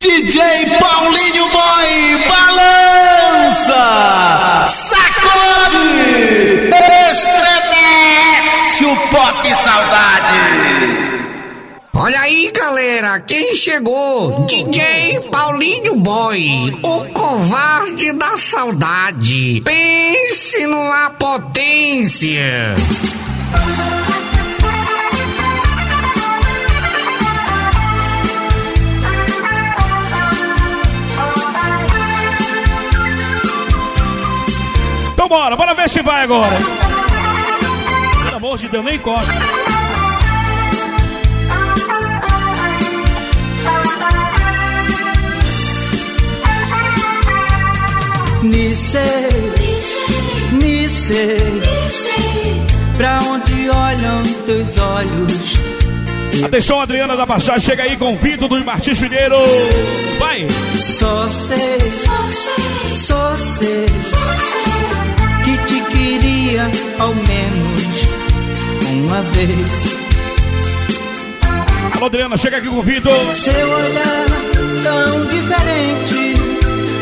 DJ Paulinho Boy balança, sacode, estremece o pop saudade. Olha aí, galera, quem chegou? DJ Paulinho Boy, o covarde da saudade. Pense numa potência. Então bora, ver se vai agora. Pelo amor de Deus, nem encosta. Nice, Nice, pra onde olham teus olhos? Atenção, Adriana da Baixada, chega aí com o Vitor do Martins Mineiro. Vai! Só sei, só sei que te queria ao menos uma vez. Alô, Adriana, chega aqui com o Vitor. Seu olhar tão diferente,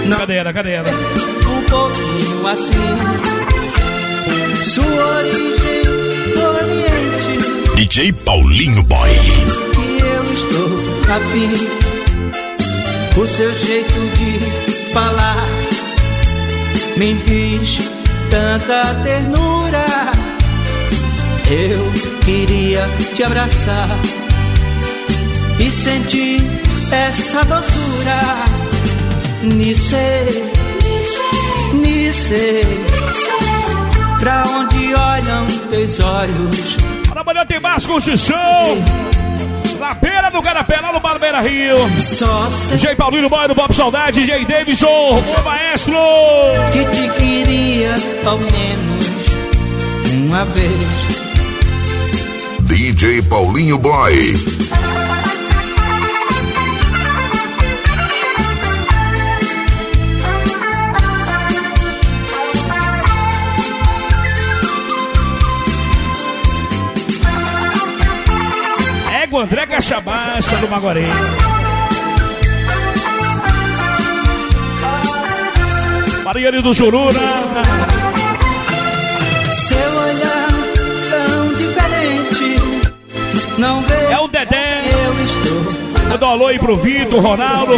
não Cadê ela? Cadê ela? um pouquinho assim. Sua origem do Oriente, DJ Paulinho Boy. que eu estou afim. O seu jeito de falar me diz tanta ternura. Eu queria te abraçar e sentir essa doçura. Nice, Nice, pra onde olham teus olhos? Para amanhã tem mais construção. Na beira do Garapé, lá no Barbeira Rio. Só sei DJ Paulinho Boy do Bob Saudade, DJ Davidson, o maestro. que te queria ao menos uma vez. DJ Paulinho Boy. Ego André Caixa Baixa do Maguarém. Mariane do Juruna. Seu olhar tão diferente, não vê É o Dedé. eu estou Eu dou um alô aí pro Vitor, Ronaldo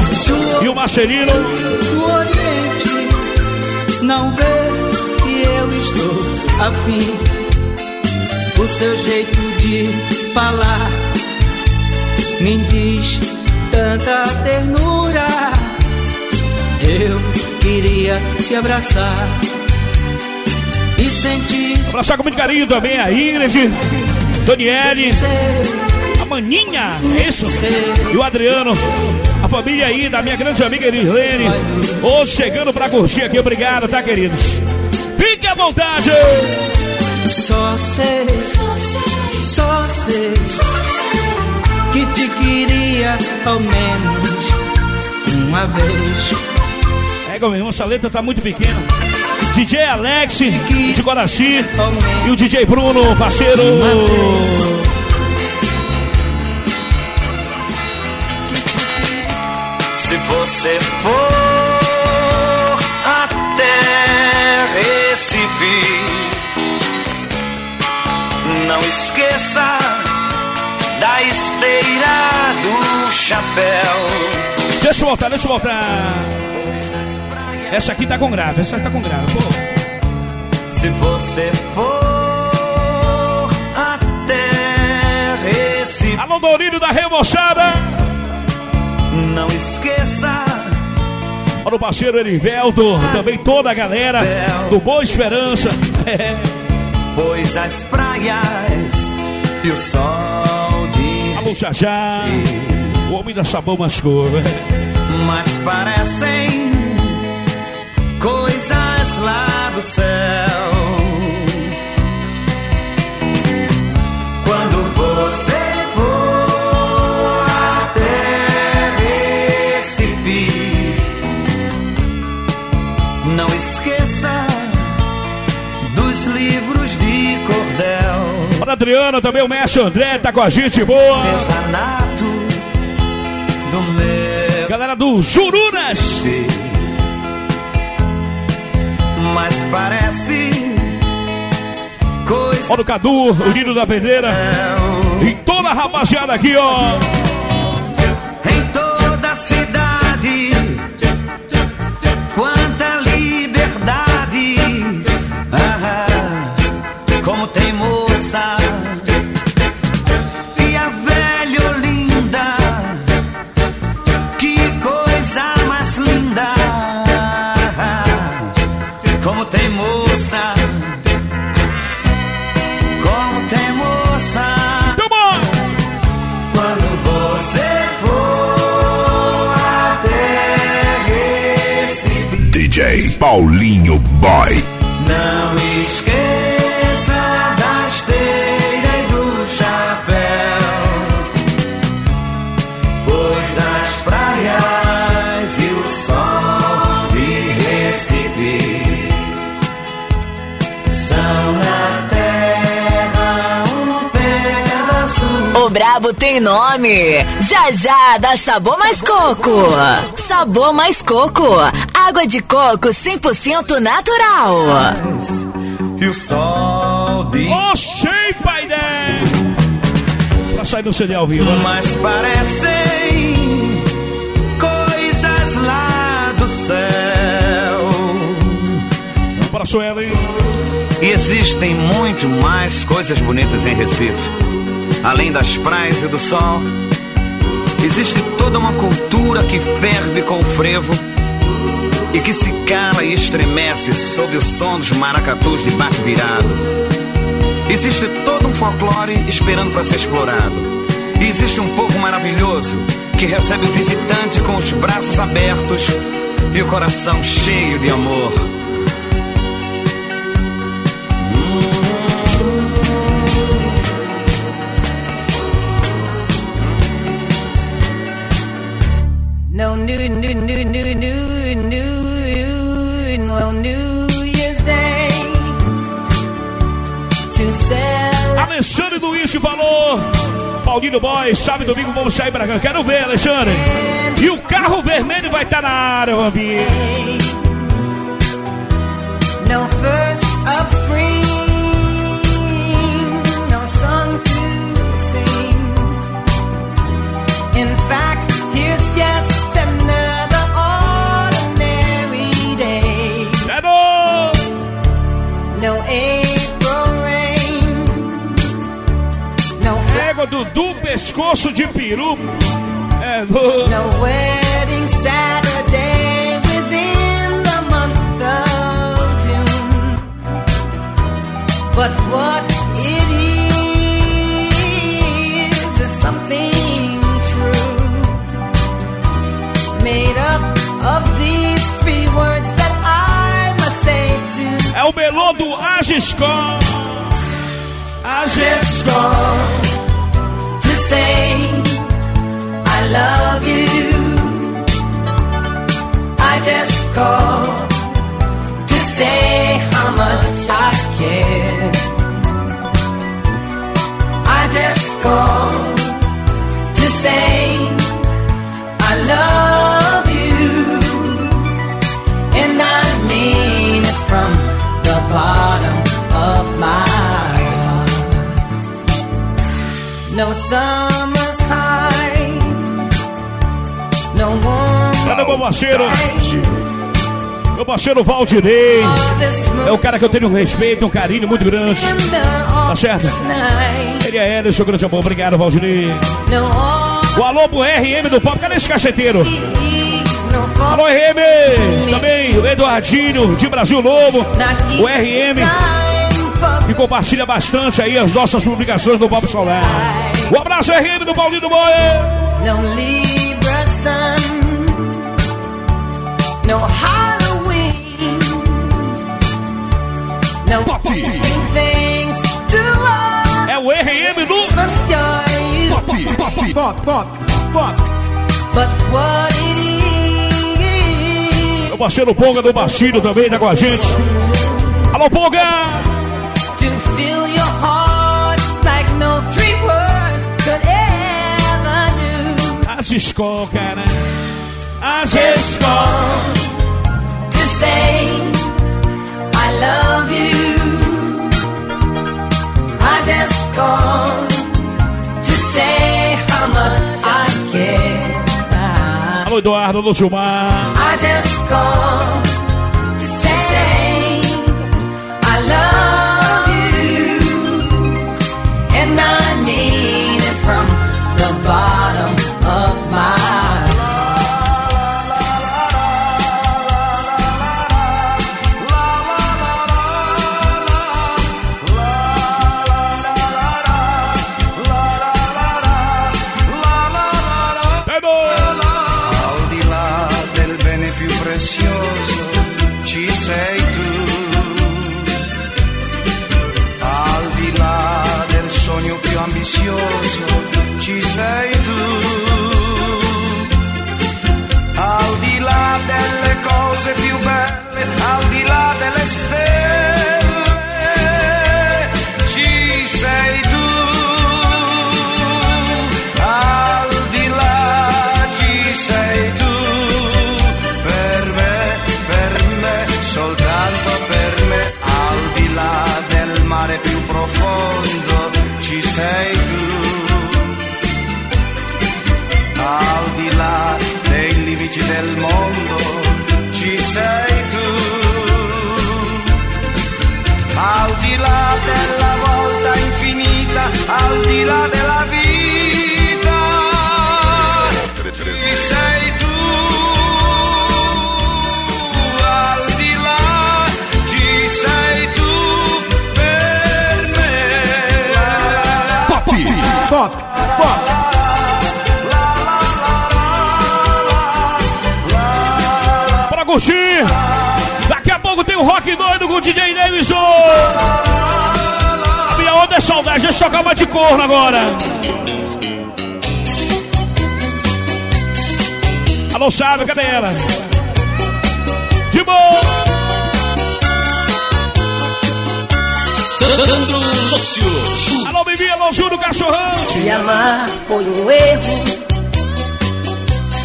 e o Marcelino. do Oriente, não vê que eu estou afim. O seu jeito de falar me diz tanta ternura. Eu queria te abraçar e sentir Abraçar com muito carinho também a Ingrid, Daniele, a Maninha, é isso? E o Adriano, a família aí da minha grande amiga Elislene. Hoje chegando pra curtir aqui, obrigado, tá, queridos? Fique à vontade! Só sei, só sei que te queria ao menos uma vez. É, meu irmão, essa letra tá muito pequena. DJ Alex, de Guaraci, e o DJ Bruno, parceiro. Se você for até Recife, não esqueça da esteira do chapéu. Deixa eu voltar, deixa eu voltar. Essa aqui tá com grave, essa tá com grave. Pô. Se você for até Recife, Alô, Dourinho da Remoçada. não esqueça Para o parceiro Erivelto, também toda a galera do Boa Esperança. É. pois as praias e o sol de Alô, Jajá. O homem da sabão mascou. mas parecem coisas lá do céu. Quando você for até Recife, não esqueça dos livros de cordel. Para Adriana, também o mestre André tá com a gente, boa. Galera do Jurunas. Parece coisa. Olha o Cadu, o Nino da Pedreira. E toda a rapaziada aqui, ó. DJ Paulinho Boy. não esqueça da esteira e do chapéu, pois as praias e o sol de Recife são na terra um pedaço. O Brabo tem nome. Já já dá sabor mais coco. Sabor mais coco. Água de coco 100% natural. E o sol de Oxê, pai né? Pra sair no CD ao vivo. né? Mas parecem coisas lá do céu. Para Suelen. E existem muito mais coisas bonitas em Recife. Além das praias e do sol, existe toda uma cultura que ferve com o frevo e que se cala e estremece sob o som dos maracatus de barco virado. Existe todo um folclore esperando para ser explorado. E existe um povo maravilhoso que recebe o visitante com os braços abertos e o coração cheio de amor. Paulinho Boy, sábado domingo vamos sair pra cá. Quero ver, Alexandre. E o carro vermelho vai estar na área, Bambi. No first of spring, Pega o Dudu pescoço de peru. É do... No wedding Saturday within the month of June. But what it is is something true. Made up of these three words that I must say to É o melô do Agiscom. Agiscom say I love you. I just call to say how much I care. I just call to say I love you, and I mean it from the bottom of my heart. No summer's meu parceiro? Meu parceiro Valdinei. É o cara que eu tenho um respeito, um carinho muito grande. Tá certo? Ele é ele, seu grande amor. Obrigado, Valdinei. O alô pro RM do Pop. Cadê esse cacheteiro? Alô, RM! Também o Eduardinho, de Brasil Novo. O RM, que compartilha bastante aí as nossas publicações do Pop Solar. Um abraço, RM do Paulinho do Boy. No Halloween, no things to all É o RM do joy you. Pop, pop, pop. But what it is Meu parceiro Ponga do Bastilho também tá com a gente. Alô, Ponga! to fill your heart like no three words could ever do. As escol, cara. I just Alô, Eduardo, alô, Gilmar. I just al di là della vita, ci sei tu. Al di là ci sei tu per me. Pop, pop, pop. Pra curtir. Daqui a pouco tem o Rock Doido com o DJ Davidson. É saudade, deixa eu tocar uma de corno agora. Alô, Chave, cadê ela? De boa. Sandro Lúcio. Alô, Bibi, alô, Júlio Cachorrão. Te amar foi um erro.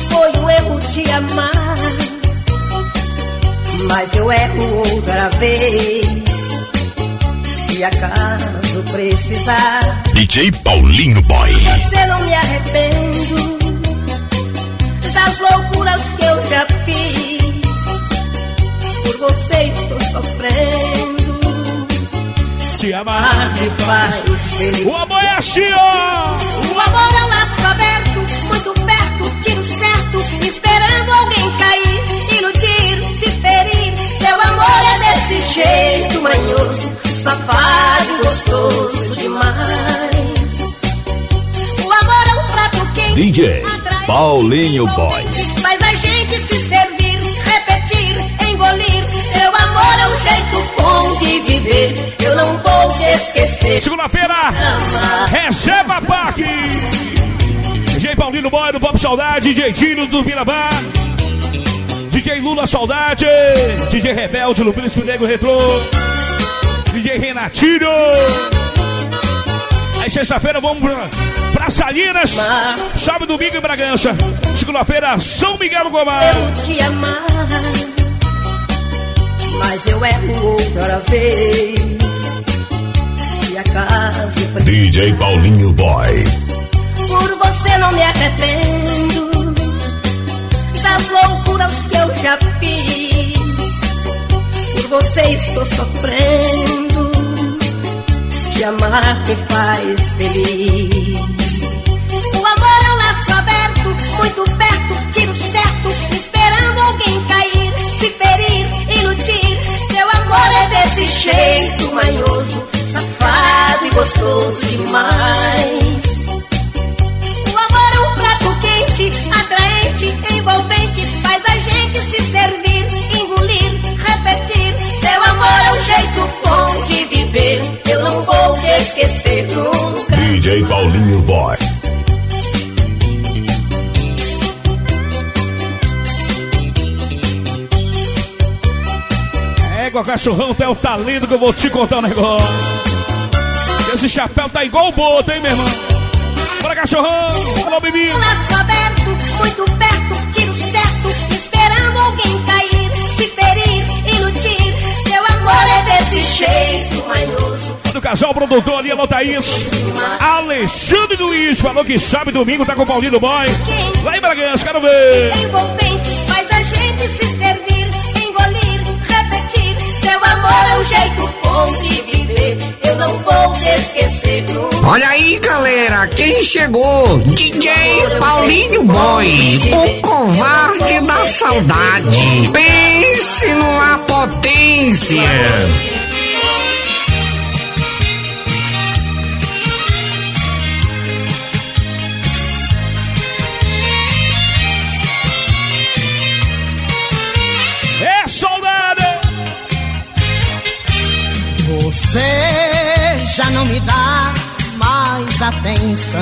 Foi um erro te amar. Mas eu erro outra vez. Se acaso precisar, DJ Paulinho Boy. você não me arrependo das loucuras que eu já fiz. Por você estou sofrendo. Te amar. me faz feliz. O amor é assim, ó. O amor é DJ Paulinho Boy. Faz a gente se servir, repetir, engolir. Seu amor é um jeito bom de viver, eu não vou te esquecer. Segunda-feira, receba Parque. DJ Paulino Boy do Pop Saudade, DJ Tino do Pirabá. DJ Lula Saudade, DJ Rebelde no Príncipe Negro Retrô. DJ Renatinho. Aí sexta-feira vamos pra, pra Salinas. Sábado, domingo em Bragança. Segunda-feira, São Miguel do Gomar. eu te amar, mas eu erro outra vez. Se acaso DJ Paulinho Boy. por você não me arrependo das loucuras que eu já fiz. Por você estou sofrendo. Te amar me faz feliz. O amor é um laço aberto, muito perto, tiro certo, esperando alguém cair, se ferir, iludir. Seu amor é desse jeito manhoso, safado e gostoso demais. O amor é um prato quente, atraente, envolvente, faz a gente se servir, engolir, repetir. Seu amor é um jeito bom de viver, eu não vou te esquecer nunca. DJ Paulinho Boy. Égua, cachorrão, tu é o talento que eu vou te contar um negócio. Esse chapéu tá igual o boto, hein, meu irmão? Bora, cachorrão! Alô! Um laço aberto, muito perto, tiro certo, amor é desse jeito, manhoso. Do casal produtor ali, alô Thaís. Alexandre Luiz falou que sabe domingo tá com o Paulinho do Boy. Lá em Bragança, quero ver. Envolvente, mas a gente se ter amor é um jeito bom de viver. Eu não vou te esquecer nunca. Olha aí, galera, quem chegou? DJ Paulinho Boy, o covarde da saudade. Pense numa potência. Atenção.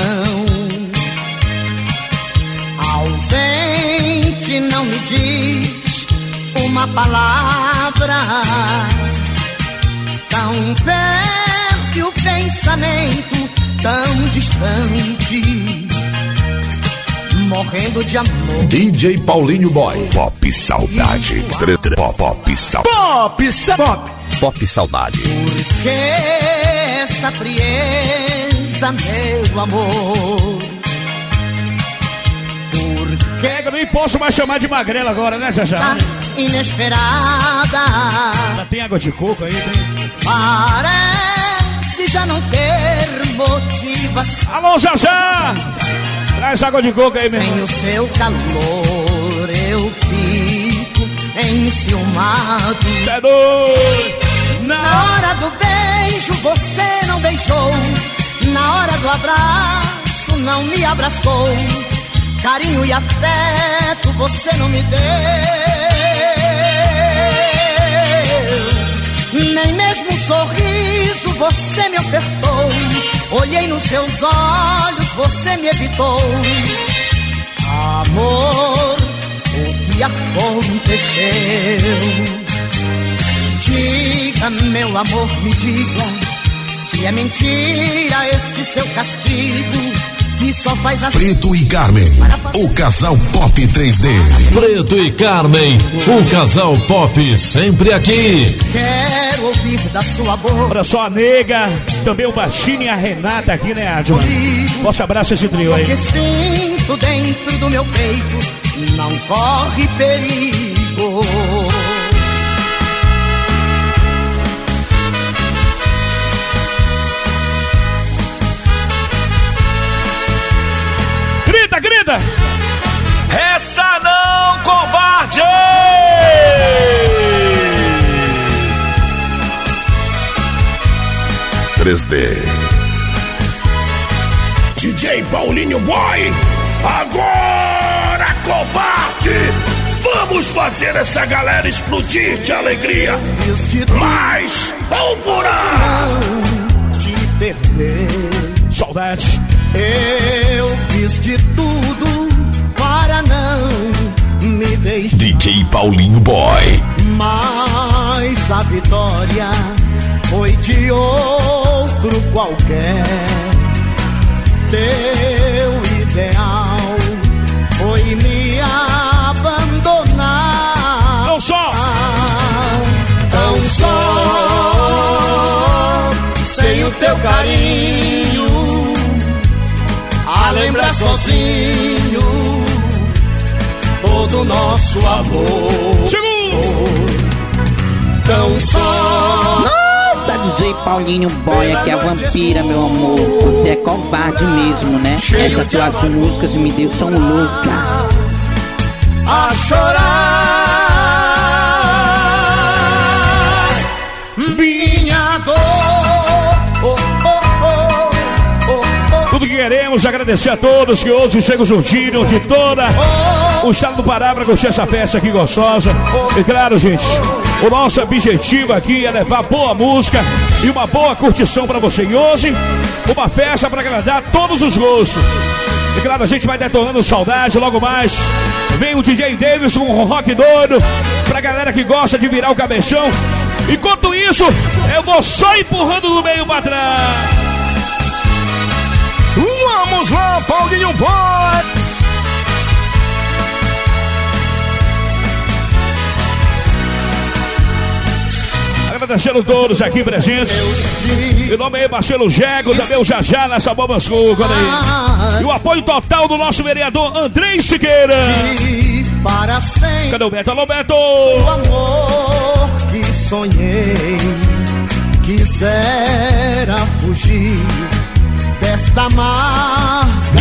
Ausente não me diz uma palavra. Tão perto e o pensamento tão distante. Morrendo de amor. DJ Paulinho Boy. Pop Saudade. Pop, pop Saudade. Pop, pop. Pop Saudade. Que esta frieza, meu amor? Por que Pega, nem posso mais chamar de magrela agora, né, Jajá? tá inesperada? Já tem água de coco aí, tem. Parece já não ter motivação. Alô, Jajá! Traz água de coco aí, meu Sem o seu calor eu fico enciumado. É doido! Na hora do beijo você não beijou. Na hora do abraço não me abraçou. Carinho e afeto você não me deu. Nem mesmo um sorriso você me ofertou. Olhei nos seus olhos, você me evitou. Amor, o que aconteceu? Diga, meu amor, me diga que é mentira este seu castigo que só faz assim. Preto e Carmen. O casal Pop 3D. Preto e Carmen, o casal pop sempre aqui. Quero ouvir da sua boca. Olha só a nega, também o Baixinho e a Renata aqui, né, Adma? Forte abraço esse trio aí. Que sinto dentro do meu peito não corre perigo. Grita! Essa não, covarde! 3D. DJ Paulinho Boy. Agora, covarde. Vamos fazer essa galera explodir de alegria. Mais pólvora. te perder. Saudades. Eu fiz de tudo para não me deixar. DJ Paulinho Boy. Mas a vitória foi de outro qualquer. Teu ideal foi me abandonar. Não só! Tão só, sem o teu carinho, lembrar sozinho todo o nosso amor. Segundo! Tão só. Nossa, DJ Paulinho Boy, aqui é a vampira, meu amor. Você é covarde mesmo, né? Essas tuas músicas me deixam louca. a chorar. Queremos, agradecer a todos que hoje chegam surgindo de toda o estado do Pará para curtir essa festa aqui gostosa. E claro, gente, o nosso objetivo aqui é levar boa música e uma boa curtição para você. E hoje, uma festa para agradar todos os gostos. E claro, a gente vai detonando saudade logo mais. Vem o DJ Davis com um rock doido pra galera que gosta de virar o cabeção. Enquanto isso, eu vou só empurrando no meio pra trás. Vamos lá, Paulinho Boy. agradecendo todos aqui presentes. Em nome aí, Marcelo Jego, também o Jajá nessa bomba escura aí. E o apoio total do nosso vereador Andrei Siqueira. Cadê o Beto? Alô, Beto! O amor que sonhei, quisera fugir desta mar.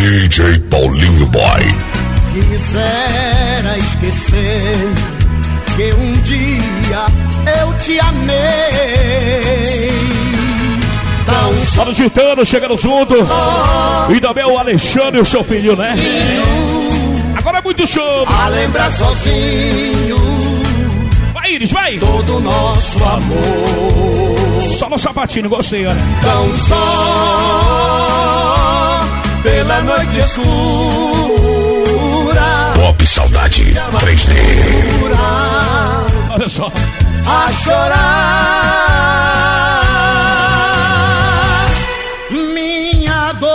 DJ Paulinho Boy. Quisera esquecer que um dia eu te amei. Tão Fala de Titano chegando junto. E também o Alexandre e o seu filho, né? Agora é muito show. a lembrar sozinho Vai, Iris, vai. todo o nosso amor. Só no sapatinho, gostei, olha. Tão só pela noite escura. Pop Saudade 3D. Olha só. a chorar minha dor.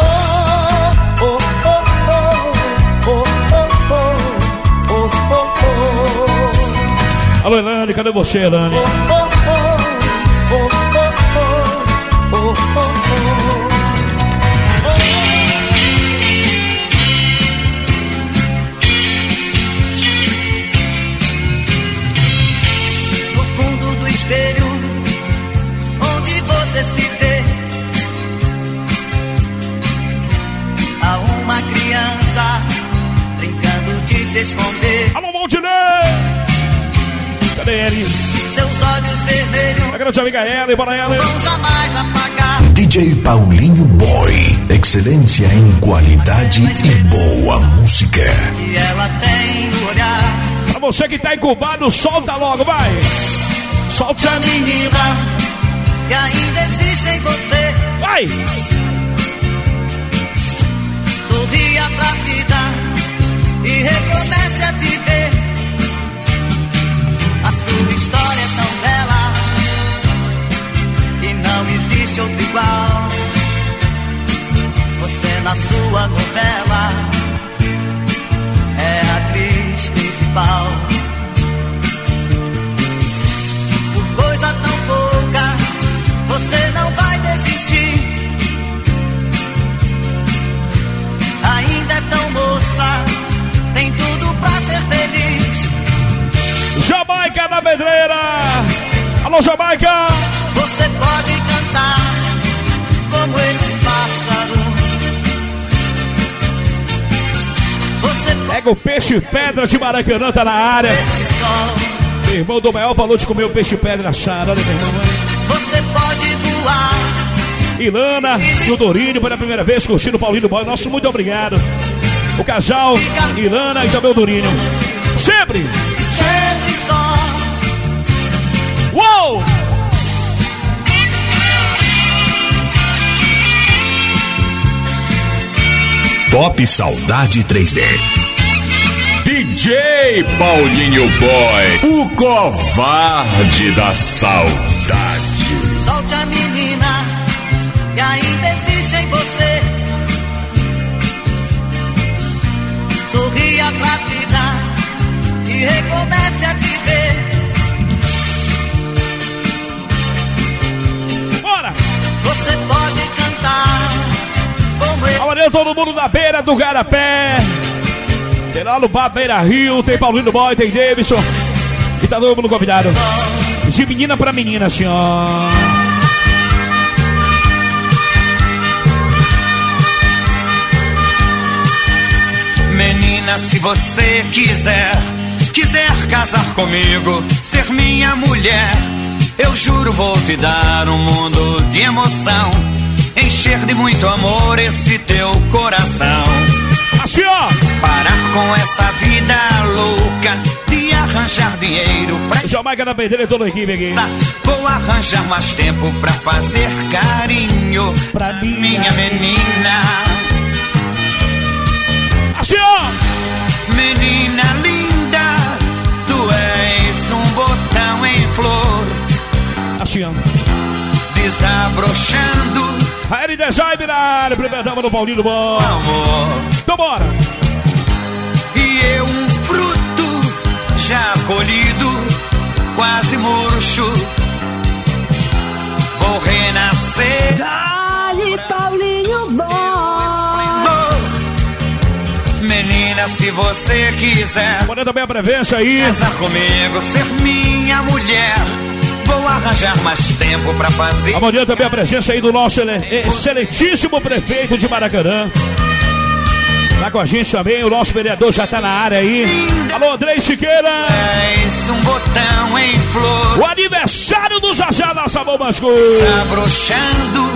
Oh, oh, oh, oh, oh, oh, oh, oh, Alô, Elane, cadê você, Elane? Se esconder. Alô, Valdinei! Cadê ele? Seus olhos vermelhos A grande amiga Ellen, bora Ellen. vão jamais apagar. DJ Paulinho Boy. Excelência em qualidade e boa música. E ela tem no olhar Pra você que tá incubado, solta logo, vai. Solta a minha. menina que ainda existe em você. Vai! E recomece a de Maracanã, tá na área. Meu irmão do maior valor de comer o peixe pedra achado. Olha, meu irmão. Você pode voar. Ilana e o Dorinho pela primeira vez curtindo o Paulinho Boy. Nosso muito obrigado. O casal, Ilana e também o Dorinho. Sempre! Sempre só. Uou! Top Saudade 3D. DJ Paulinho Boy. O covarde da saudade. Solte a menina que ainda existe em você. Sorria pra vida e recomece a viver. Bora! Você pode cantar como eu. Amanhã todo mundo na beira do Garapé. Tem lá no Bar Beira Rio, tem Paulinho Boy, tem Davidson. E tá todo mundo convidado. De menina pra menina, ó. Menina, se você quiser, quiser casar comigo, ser minha mulher, eu juro vou te dar um mundo de emoção, encher de muito amor esse teu coração. Assim, ó. Parar com essa vida louca de arranjar dinheiro pra Jamaica na pedreira e toda a equipe aqui. Vou arranjar mais tempo pra fazer carinho Pra minha minha menina. Assim, ó. Menina linda, tu és um botão em flor, Assim, ó. desabrochando Raeli Design na área, primeira dama do Paulinho Boy. amor. Então bora! E eu, um fruto já colhido, quase murcho, vou renascer. Dali, Paulinho, bom! Menina, se você quiser. Bora também a prevença aí. Casar comigo, ser minha mulher vou arranjar mais tempo pra fazer. Amanhã também a presença aí do nosso excelentíssimo eh, prefeito de Maracanã, Tá com a gente também, o nosso vereador já tá na área aí. Alô, Andrei Siqueira. Um botão em flor. O aniversário do Zazá da Sabor Masco. Abrochando.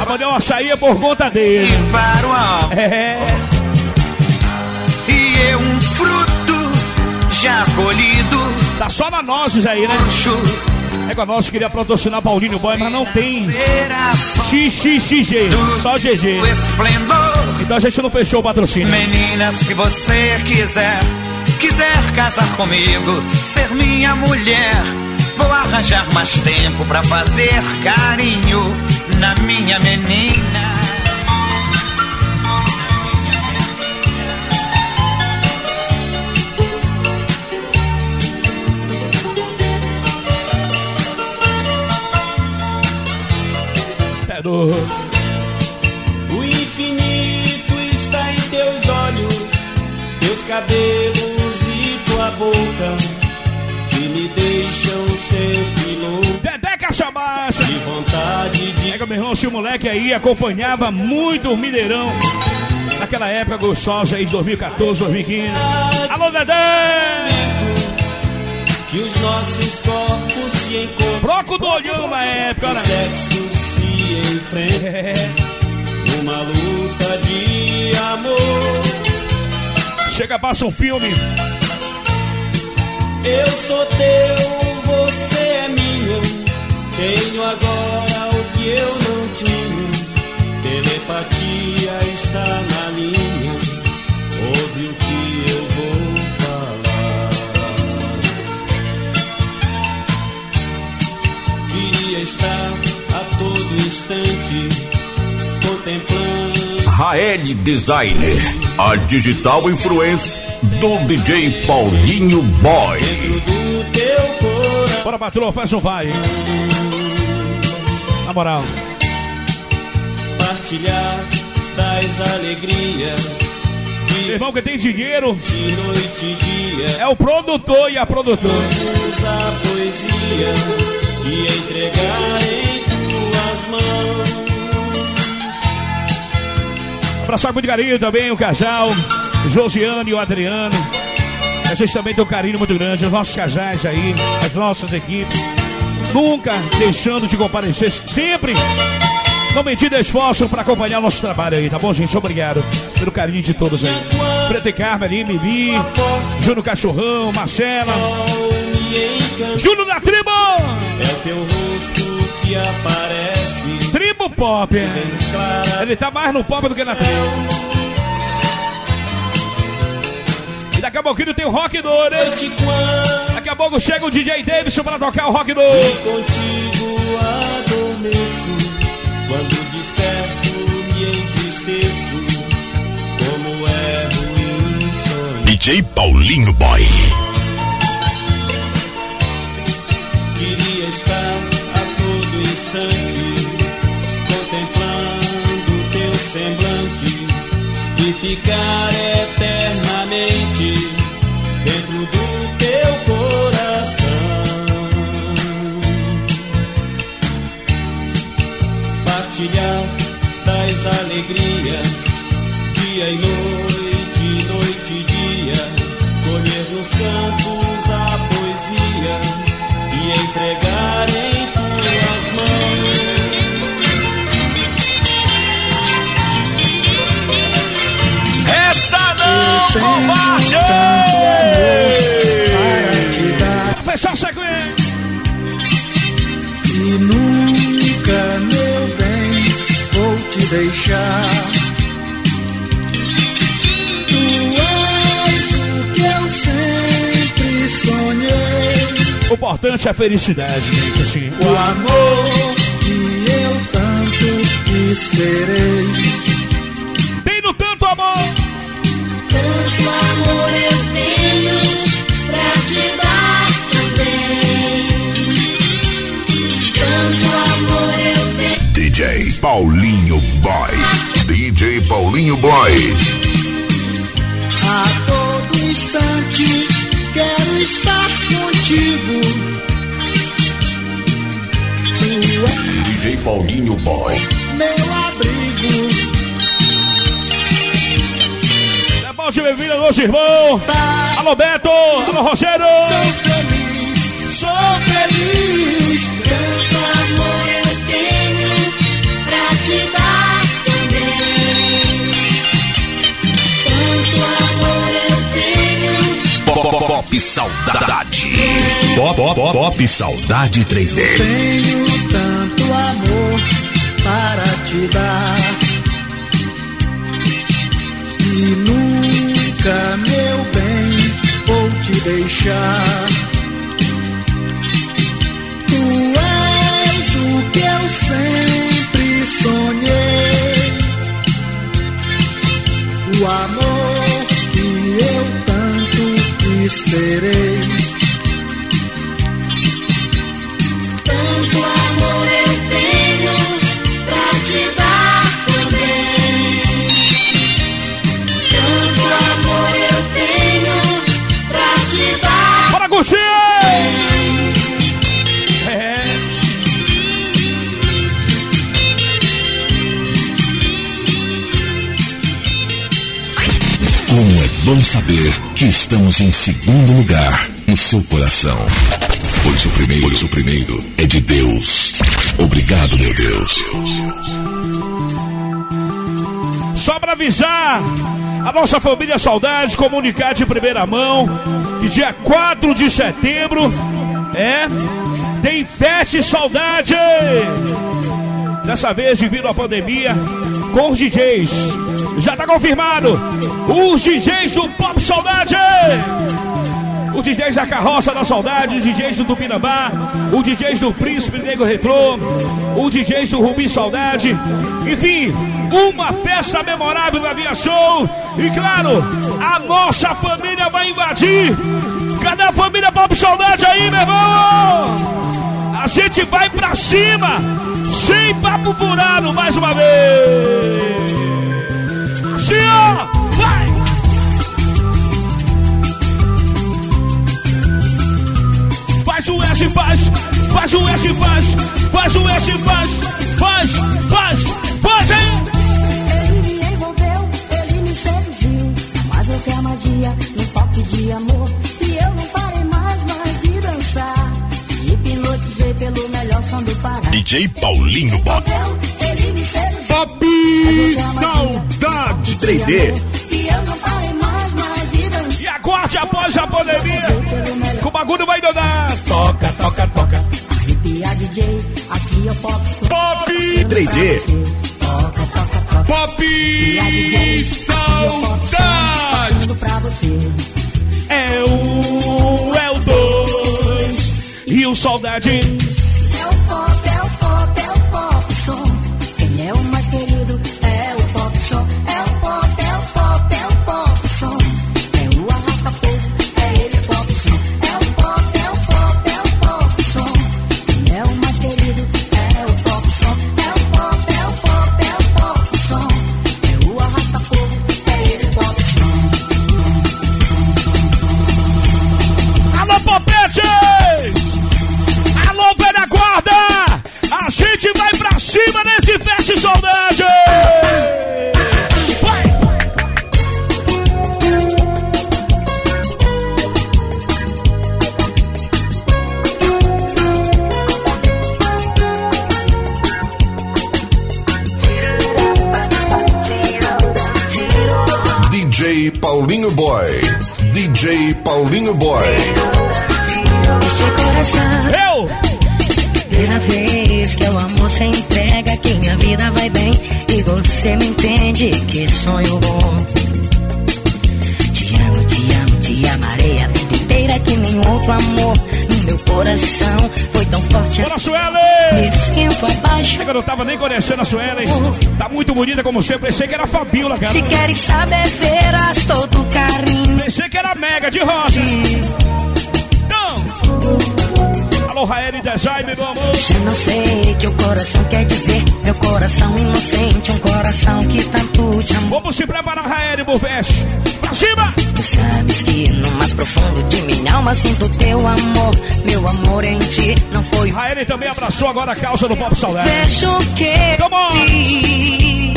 Amanhã o açaí é por conta dele. E para o. É. E eu um fruto já colhido. Tá só na nozes aí, né? É com a nossa, queria patrocinar Paulinho Boy, mas não tem. XXXG, só GG. Esplendor. Então a gente não fechou o patrocínio. Menina, se você quiser, quiser casar comigo, ser minha mulher, vou arranjar mais tempo pra fazer carinho na minha menina. O cabelos e tua boca, que me deixam sempre louco. Dedé Caixa Baixa. De vontade de. Pega, meu irmão, se o moleque aí acompanhava muito o Mineirão. Naquela época gostosa aí de 2014, 2015. Alô, Dedé! Que os nossos corpos se encontram. Broco do olhão na época, né? Sexo se enfrenta. É. Uma luta de amor. Chega, passa um filme. Eu sou teu, você é minha. Tenho agora o que eu não tinha. Telepatia está na linha. Ouve o que eu vou falar. Queria estar a todo instante. Rael Designer, a digital influência do DJ Paulinho Boy. do teu coração. Bora, patroa, faz um vai. hein? Na moral. Partilhar das alegrias Meu irmão que tem dinheiro de noite e dia. é o produtor e a produtora. Abraçar com muito carinho também o casal, Josiane e o Adriano. A gente também tem um carinho muito grande, os nossos casais aí, as nossas equipes. Nunca deixando de comparecer, sempre não medindo esforço para acompanhar o nosso trabalho aí, tá bom, gente? Obrigado pelo carinho de todos aí. Preta e Carmen ali, Mimi, Júnior Cachorrão, Marcela, Júnior da Tribo! é o teu rosto que aparece. Tribo Pop! Ele tá mais no pop do que na tribo. E daqui a pouquinho tem o Rock hein? quando Daqui a pouco chega o DJ Davidson pra tocar o Rock e Douro. contigo adormeço. Quando desperto me entristeço. Como é ruim. DJ Paulinho Boy. Queria estar a todo instante ficar eternamente dentro do teu coração. Partilhar das alegrias, dia e noite, noite e dia, colher nos campos covarde! Fechar a sequência. E nunca, meu bem, vou te deixar. Tu és o que eu sempre sonhei. O importante é a felicidade, gente. Assim, O amor que eu tanto esperei. tem no tanto amor. DJ Paulinho Boy. DJ Paulinho Boy. A todo instante quero estar contigo. Tu és DJ Paulinho Boy. meu abrigo. De bem-vindo, meus irmãos. Alô, Beto. Alô, Rogério. Sou feliz. Tanto amor eu tenho pra te dar também. Tanto amor eu tenho. Pop, pop, pop Saudade. Pop, pop, pop, pop Saudade 3D. Tenho tanto amor para te dar. E nunca, meu bem, vou te deixar. Tu és o que eu sempre sonhei. O amor que eu tanto esperei. Tanto amor eu saber que estamos em segundo lugar no seu coração. Pois o primeiro, pois o primeiro é de Deus. Obrigado, meu Deus. Só pra avisar a nossa família Saudade, comunicar de primeira mão que dia 4 de setembro é tem Feste Saudade. Dessa vez, devido à pandemia, com os DJs. Já tá confirmado. Os DJs do Pop Saudade. Os DJs da Carroça da Saudade, os DJs do Tupinambá, os DJs do Príncipe Negro Retrô, os DJs do Rubi Saudade. Enfim, uma festa memorável da Via Show. E claro, a nossa família vai invadir. Cadê a família Pop Saudade aí, meu irmão? A gente vai pra cima, sem papo furado mais uma vez. Ó, vai! Faz o S, faz, faz o S, faz, faz o S, faz, faz, faz, faz aí! Ele me envolveu, ele me seduziu. Mas eu quero magia no toque de amor. Pelo melhor som do Pará. DJ Paulinho seduziu. Pop Saudade 3D. E eu não parei mais, mais de dançar. E aguarde após a pandemia, que o bagulho vai donar. Toca, toca, toca. Arrepiar DJ, aqui eu pop som. Pop 3D. Pop Saudade. Tudo pra você. É o saudade. Paulinho Boy. Este coração. Eu! Primeira vez que o amor se entrega, que minha vida vai bem e você me entende. Que sonho bom. Te amo, te amo, te amarei a vida inteira que nem outro amor no meu coração foi tão forte. Bora, Suelen! Me sinto abaixo. Eu não tava nem conhecendo a Suelen. Muito bonita como você. Pensei que era Fabiola, cara. Se queres saber, verás todo carinho. Pensei que era Mega de rosa. Não! Alô, Raeli Dejaime, meu amor. Já não sei o que o coração quer dizer. Meu coração inocente, um coração que tanto te amou. Vamos se preparar, Raeli Bufeste. Pra cima! Tu sabes que no mais profundo de minha alma sinto teu amor. Meu amor em ti não foi. Raeli também abraçou agora a causa do Pop Saudade. Vejo que Come vi,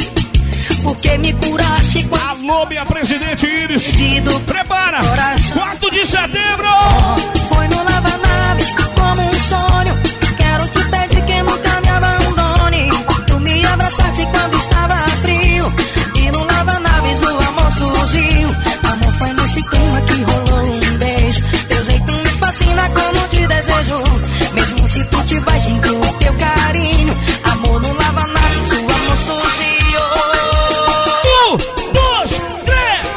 porque me curaste com Alô, minha presidente Iris. pedido. Prepara! Coração. 4 de setembro! Foi no Lava Naves como um sonho. Quero te pedir que nunca me abandone. Tu me abraçaste quando estava frio. E no Lava Naves o amor surgiu. Desejo. Mesmo se tu te vais, sinto o teu carinho. Amor no Lava Naves, o amor surgiu. Um, dois, três!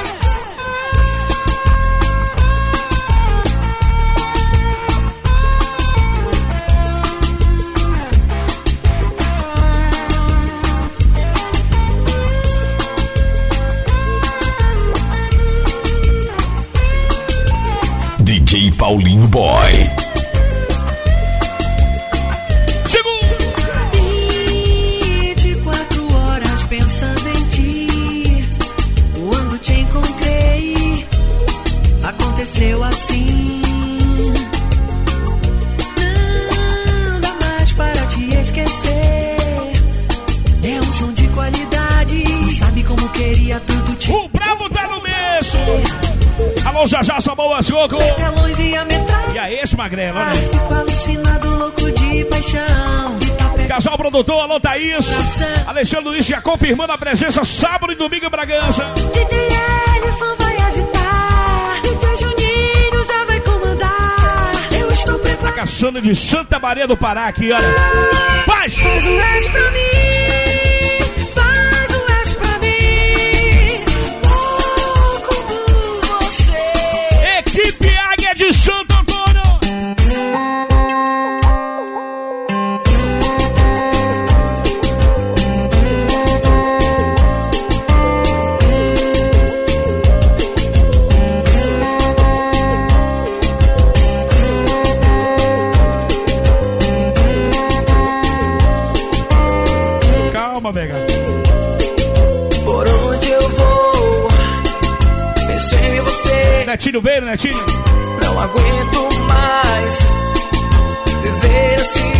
DJ Paulinho Boy. Metralha. A ex-magrela? Fico alucinado, louco de paixão. E tá Casal produtor, alô, Thaís. Alexandre Luiz já confirmando a presença sábado e domingo em Bragança. DJ Ellison vai agitar. DJ Juninho já vai comandar. Eu estou A preparado. caçanda de Santa Maria do Pará aqui, olha. Faz! Faz um pra mim. Netinho veio, Netinho. Não aguento mais viver assim.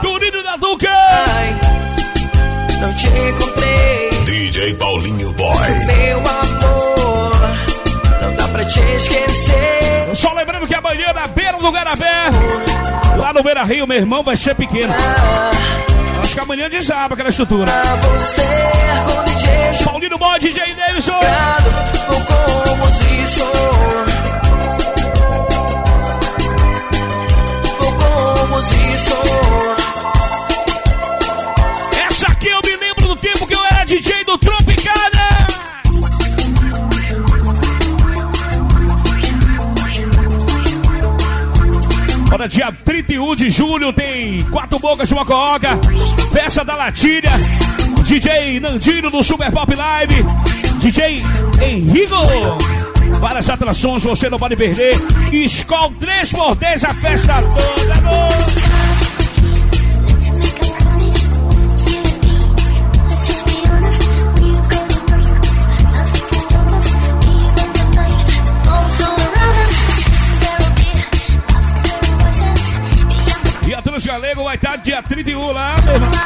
Turinho da Duca. Ai, não te encontrei, DJ Paulinho Boy. meu amor. Não dá pra te esquecer. Só lembrando que amanhã na beira do Garabé, lá no Beira Rio, meu irmão vai ser pequeno. Acho que amanhã desaba aquela estrutura. Você, Paulinho Boy, DJ Davidson. Essa aqui eu me lembro do tempo que eu era DJ do Tropicana. Olha, dia 31 de julho tem Quatro Bocas de uma Cooca, Festa da Latíria, DJ Nandino do Super Pop Live, DJ Henrico. Várias atrações você não pode perder. Escol 3x10 a festa toda. No... E a Transgalego vai estar dia 31 lá, meu irmão.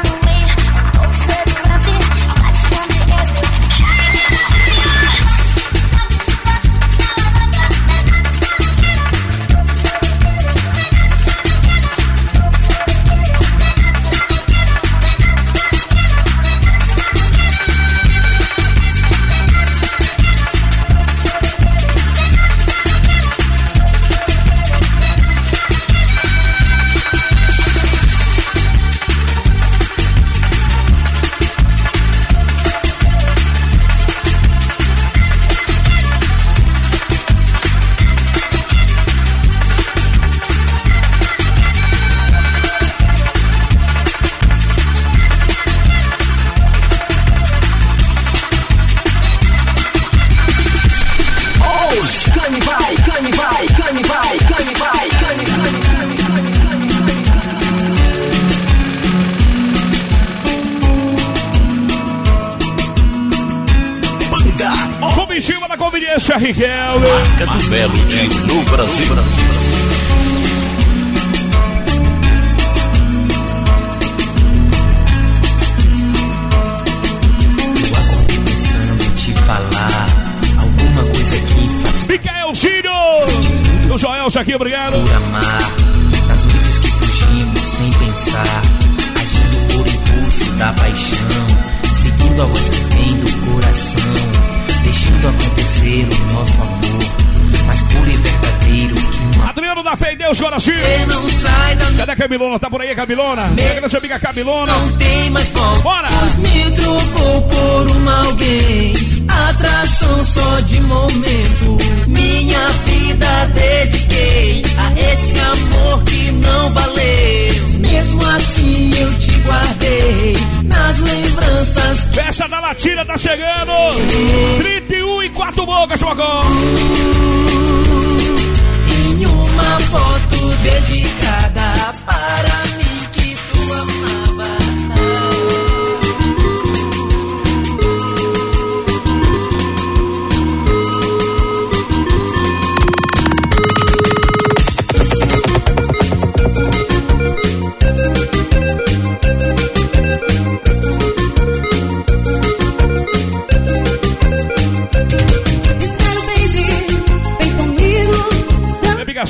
Fé em Deus, Coraci. não sai da Cadê a Camilona? Tá por aí, Camilona? Pega nossa amiga Camilona. Não tem mais volta. Bora! Me trocou por uma alguém. Atração só de momento. Minha vida dediquei a esse amor que não valeu. Mesmo assim eu te guardei nas lembranças. Peça da Latina tá chegando. 31 e 4 bocas, Chocó. Uma foto dedicada para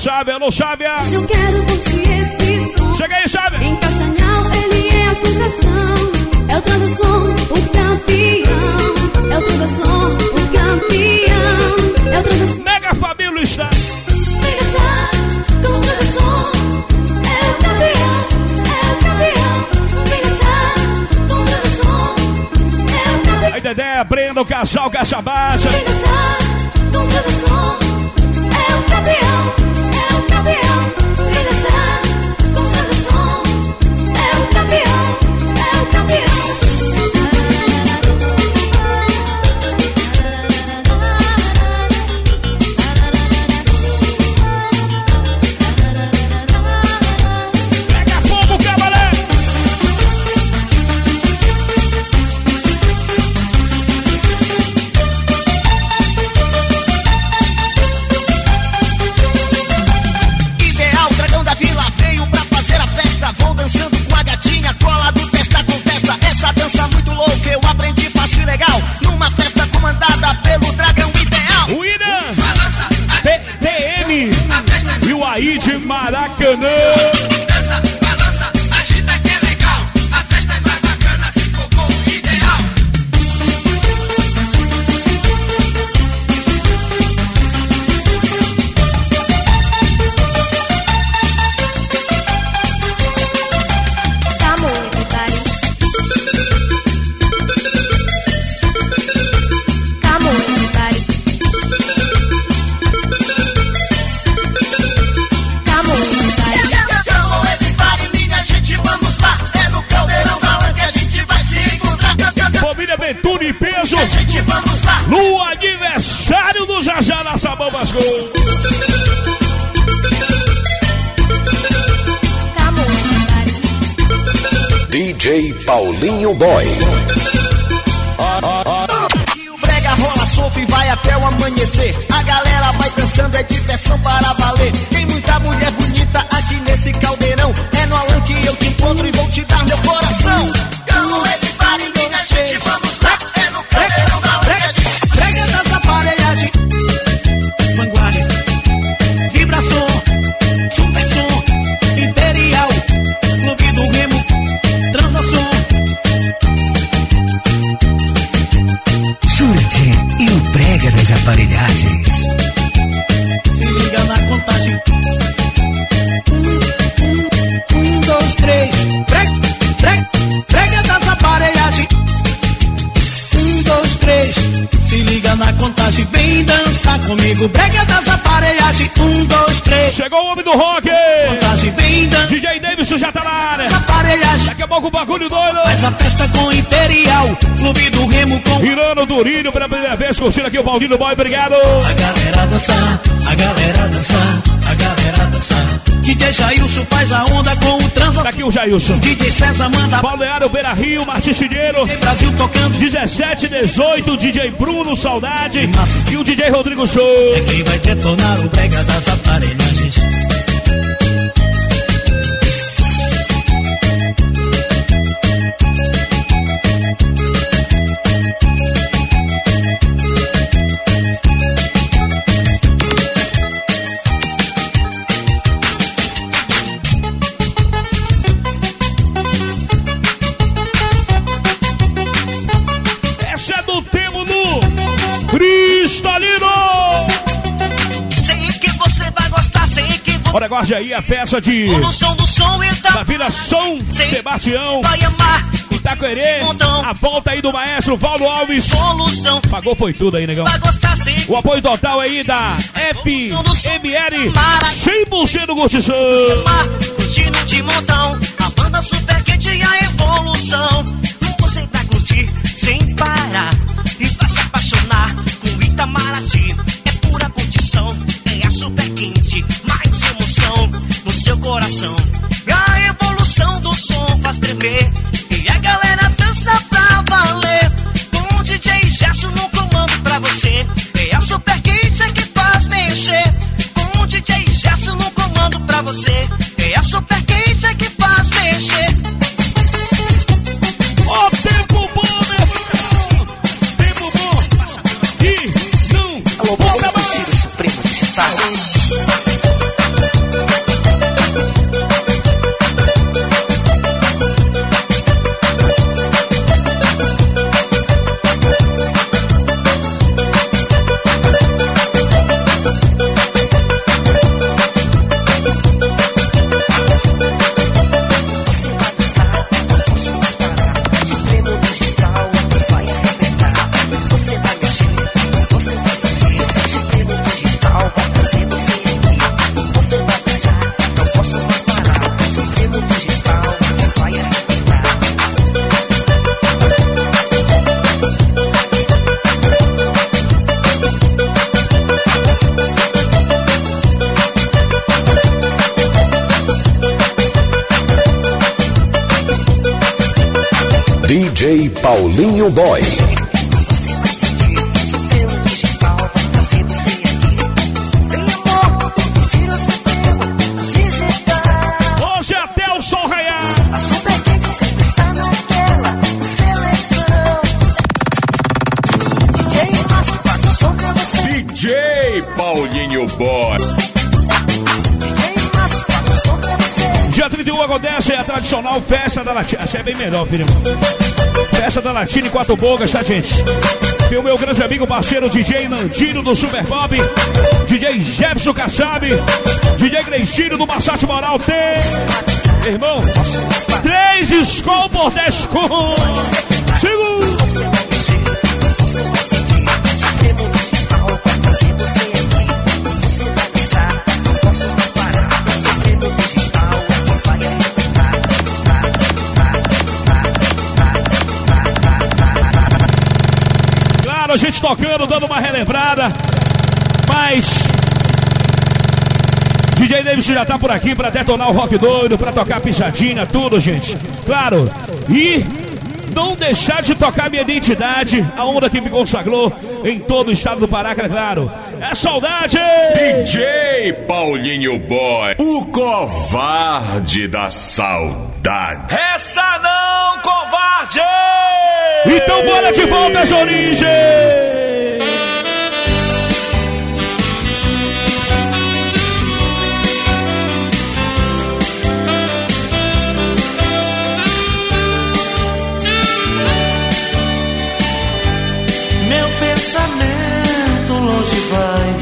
Chave, alô Chave. Eu quero curtir esse som. Chega aí, Chave. Em Castanhal ele é a sensação. É o transação, o campeão. É o transação, o campeão. É o transação. Mega Fabíola está. Transação. É o campeão, é o campeão. Vem dançar com o transação. É o campeão. Aí, Dedé, Brenda, o casal Caixa Baixa. Vem dançar com o transação. É o campeão, Chegou o homem do rock. DJ Davidson já tá na área. Daqui a pouco o bagulho doido. Faz a festa com Imperial. Clube do Remo com. Virando Durinho pela primeira vez, curtindo aqui o Paulinho Boy, obrigado. A galera dançar, a galera dançar, a galera dançar. DJ Jailson faz a onda com o transa. Tá aqui o Jailson. DJ César manda. Balneário Beira Rio, Martins Chineiro. Brasil tocando. 17, 18, DJ Bruno Saudade. E o DJ Rodrigo Show. É quem vai detonar o brega das aparelhagens. Olha, guarde aí a festa de da Vila São Sebastião. vai amar. Itaquerê, a volta aí do maestro Valdo Alves. Solução. Pagou foi tudo aí, negão. O apoio total aí da FML 100% curtição. curtindo de montão. A banda super quente e a evolução. Você vai curtir sem parar e vai se apaixonar com Itamaraty. É pura curtição, é a super quente, mais no seu coração. A evolução do som faz tremer Latina em Quatro Bogas, tá, gente? Tem o meu grande amigo parceiro DJ Nandino do Super Pop, DJ Jefferson Kassab, DJ Greicinho do Massate Moral. Tem, irmão, três escolas por 10 conto. A gente tocando, dando uma relembrada. Mas. DJ Davidson já tá por aqui pra detonar o rock doido, pra tocar pisadinha, tudo, gente. Claro. E não deixar de tocar minha identidade, a onda que me consagrou em todo o estado do Pará, claro. É saudade! DJ Paulinho Boy. O covarde da saudade. Essa não, covarde! Então bora de volta às origens! Meu pensamento longe vai.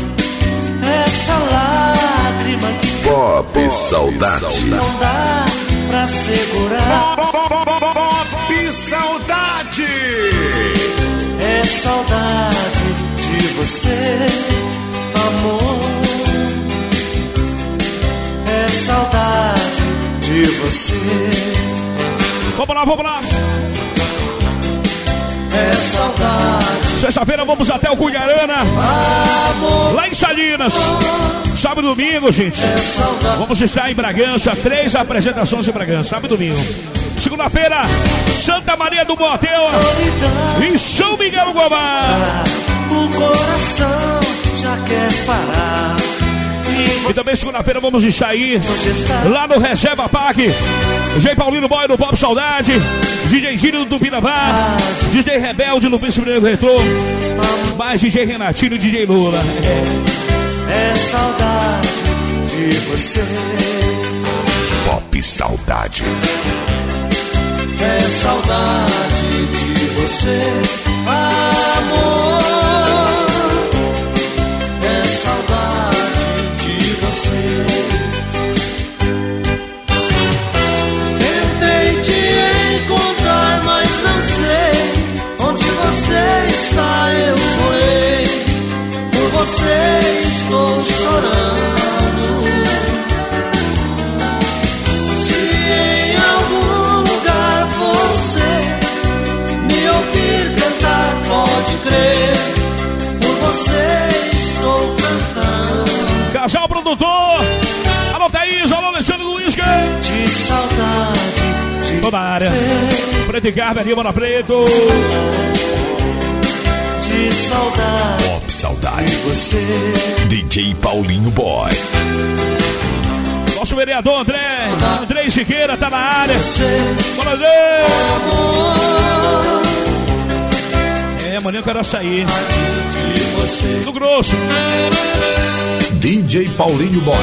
Essa lágrima que Pop Saudade. não dá pra segurar. Pop Saudade. É saudade de você, amor. É saudade de você. Vamos lá, vamos lá! É saudade. Sexta-feira vamos até o Cunharana, lá em Salinas. sábado e domingo, gente. Vamos estar em Bragança, três apresentações em Bragança, sábado e domingo. Segunda-feira, Santa Maria do Motel em São Miguel do Guamá. O coração já quer parar. E também segunda-feira vamos estar aí lá no Reserva Park. DJ Paulino Boy do Pop Saudade, DJ Gírio do Pinabá, DJ Rebelde no Príncipe Negro Retrô, mais DJ Renatinho e DJ Lula. É saudade de você. Pop Saudade. É saudade de você, amor. Você estou chorando. Se em algum lugar você me ouvir cantar, pode crer, por você estou cantando. Casal produtor, alô Thaís, alô Alexandre Luiz. De saudade de Toda a área. Preto e Carmen, Lima na Preto. De saudade Pop Saudade. de você. DJ Paulinho Boy. Nosso vereador André, André Siqueira tá na área. Bora, André! É, amanhã eu quero sair. Do grosso. DJ Paulinho Boy.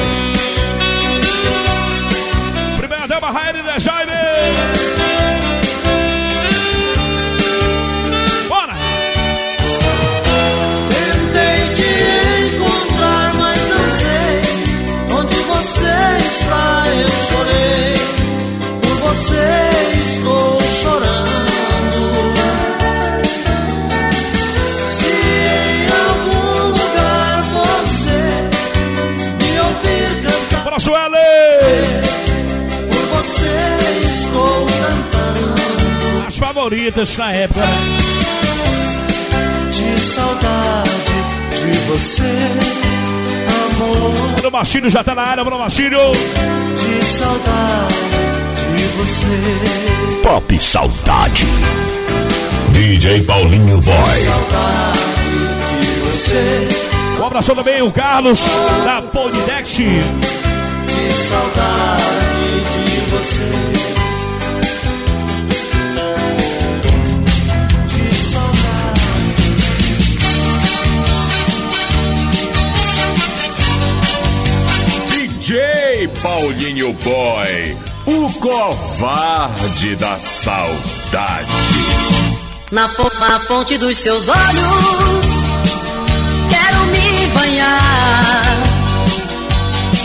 Primeira dama, Raine da Jaime. As favoritas na época. né? De saudade de você, amor. Bruno Marcílio já tá na área, Bruno Marcílio. De saudade de você. Pop Saudade. DJ Paulinho Boy. Saudade de você. Um abração também, o Carlos, da Polidex. De saudade de você. Paulinho Boy, o covarde da saudade. Na fofa fonte dos seus olhos, quero me banhar.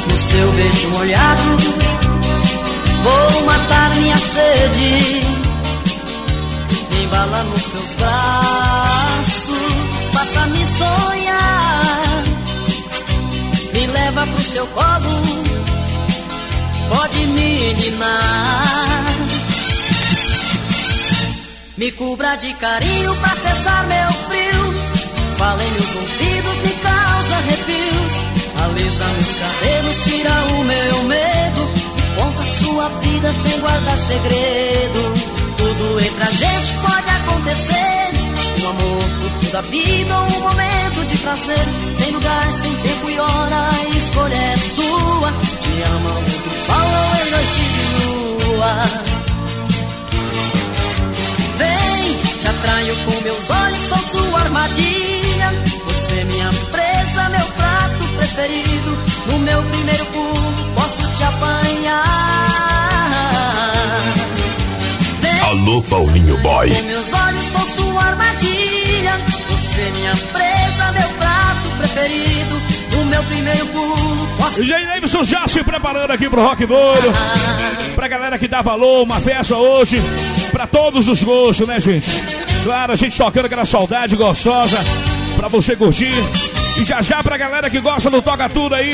No seu beijo molhado, vou matar minha sede. Me embala nos seus braços, faça-me sonhar. Me leva pro seu colo, pode me ninar. Me cubra de carinho pra cessar meu frio. Fala em meus ouvidos, me causa arrepios. Alisa meus cabelos, tira o meu medo. Conta sua vida sem guardar segredo. Tudo entre a gente pode acontecer. Um amor por toda a vida, um momento de prazer. Sem lugar, sem tempo e hora, a escolha é sua. Te do sol ou em noite de lua. Vem, te atraio com meus olhos, sou sua armadilha. Você é minha presa, meu prato preferido. No meu primeiro pulo, posso te apanhar. Alô Paulinho Boy. meus olhos, sou sua armadilha. Você minha presa, meu prato preferido. No meu primeiro pulo, posso DJ Davidson já se preparando aqui pro Rock Doido. Pra galera que dá valor, uma festa hoje. Pra todos os gostos, né, gente? Claro, a gente tocando aquela saudade gostosa. Pra você curtir. E já já pra galera que gosta do Toca Tudo aí.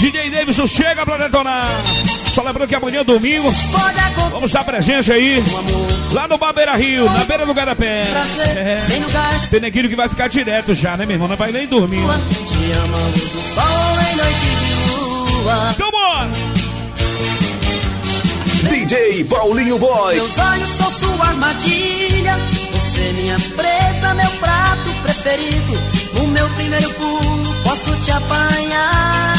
DJ Davidson chega pra detonar. Só lembrando que amanhã, domingo, pode acontecer. vamos estar presente aí. Lá no Barbeira Rio, na beira do Garapé. É. Sem lugar, Tem neguinho que vai ficar direto já, né, meu irmão? Não vai nem dormir. te luz do sol em noite de sua. Come on! DJ Paulinho Boy. Meus olhos são sua armadilha. Você minha presa, meu prato preferido. No meu primeiro pulo posso te apanhar.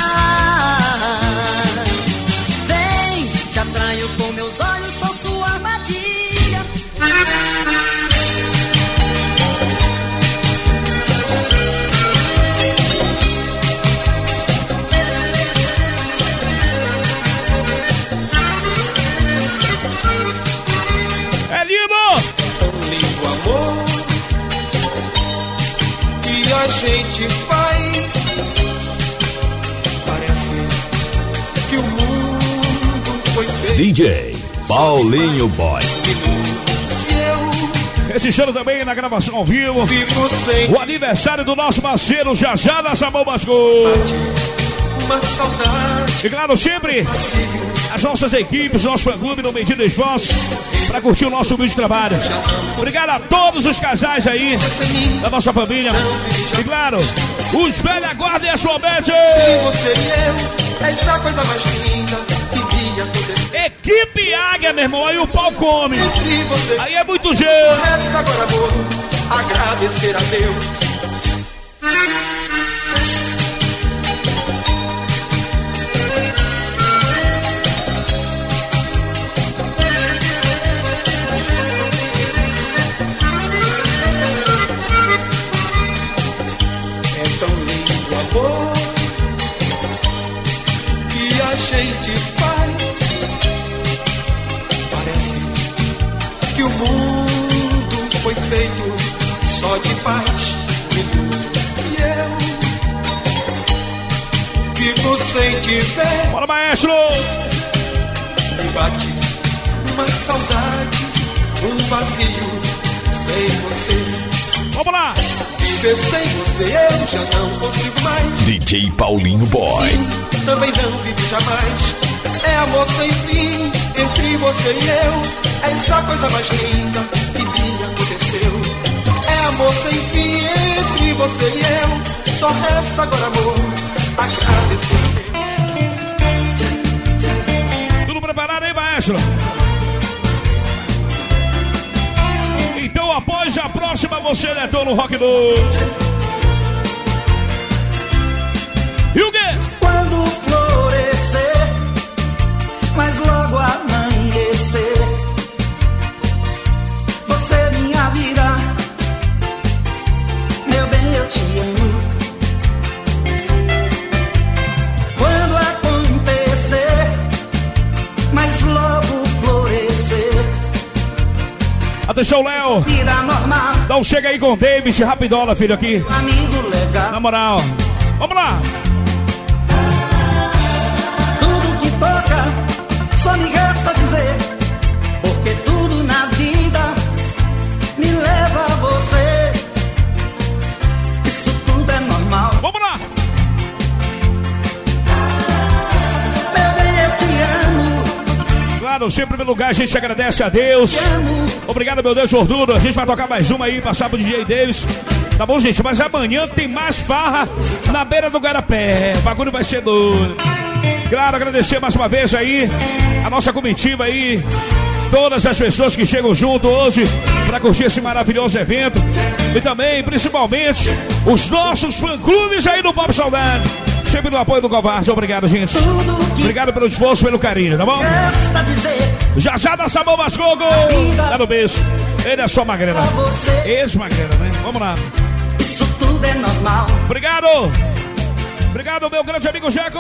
É amor que a gente faz. Parece que o mundo foi feito DJ Paulinho Boy. Registrando também na gravação ao vivo o aniversário do nosso parceiro Jajá da Sabão saudade. E claro, sempre as nossas equipes, nosso fã-clube no Medida Esforço para curtir o nosso vídeo de trabalho. Obrigado a todos os casais aí da nossa família. E claro, os velhos guarda e a sua bete. Você e eu, essa coisa mais linda que ia acontecer. Equipe Águia, meu irmão, aí o pau come. Aí é muito gelo. Resta agora, amor, agradecer a Deus. Foi feito só de paz e eu fico sem te ver. Bora, maestro! Me bate uma saudade, um vazio sem você. Vamos lá! Viver sem você eu já não consigo mais. DJ Paulinho Boy. Também não vive jamais. É amor sem fim entre você e eu. É essa coisa mais linda é amor sem fim entre você e eu. Só resta agora amor, agradecer. Tudo preparado, hein, maestro? Então após a próxima, você é no Rock 2. Atenção, Léo! Dá um chega aí com o David, rapidola, filho, aqui. Na moral. Vamos lá! Claro, sempre no lugar a gente agradece a Deus. Obrigado, meu Deus, gordura. A gente vai tocar mais uma aí, passar pro DJ Davis. Tá bom, gente? Mas amanhã tem mais farra na beira do Garapé. O bagulho vai ser doido. Claro, agradecer mais uma vez aí a nossa comitiva aí. Todas as pessoas que chegam junto hoje para curtir esse maravilhoso evento. E também, principalmente, os nossos fã-clubes aí do Pop Saudade. Sempre no apoio do Covarde. Obrigado, gente. Obrigado pelo esforço, pelo carinho, tá bom? Já já dá sabor Mascogo! Dá no beijo. Ele é só magrela. Ex-magrela, né? Vamos lá. Isso tudo é normal. Obrigado! Obrigado, meu grande amigo Jeco!